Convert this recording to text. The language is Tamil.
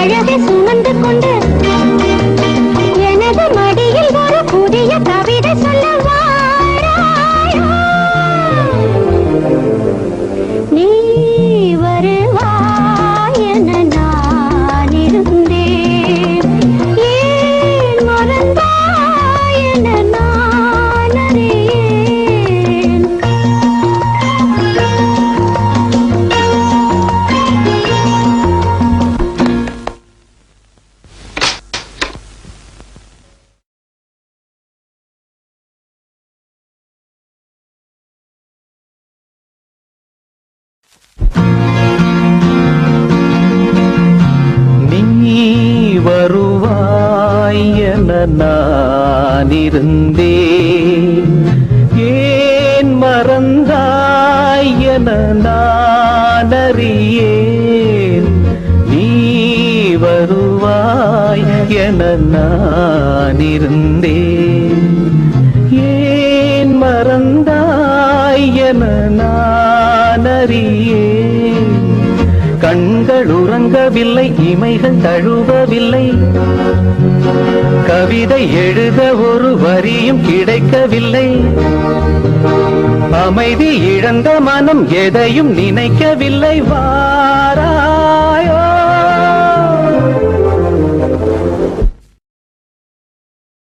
அழகை சுமந்து கொண்டு எனது மடியில் ஒரு புதிய கவிதை சொல்ல காண ஏன் மறந்தாய் என நான் அறியேன் நீ வருவாய் என நான் ஏன் மறந்தாய் என நான் அறியேன் கண்கள் உறங்கவில்லை இமைகள் தழுவவில்லை. கவிதை எழுத ஒரு வரியும் கிடைக்கவில்லை. அமைதி இழந்த மனம் எதையும் நினைக்கவில்லை. வாரா.